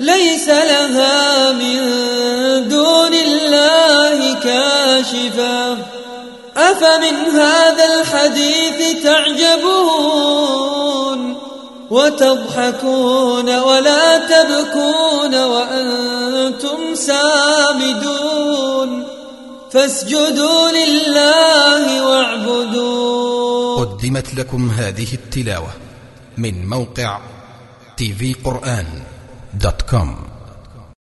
ليس لها من دون الله كاشفة. أفمن هذا الحديث تعجبون وتضحكون ولا تبكون وأنتم سامدون. فاسجدوا لله واعبدوا قدمت لكم هذه التلاوة من موقع tvقرآن دوت www.awr.com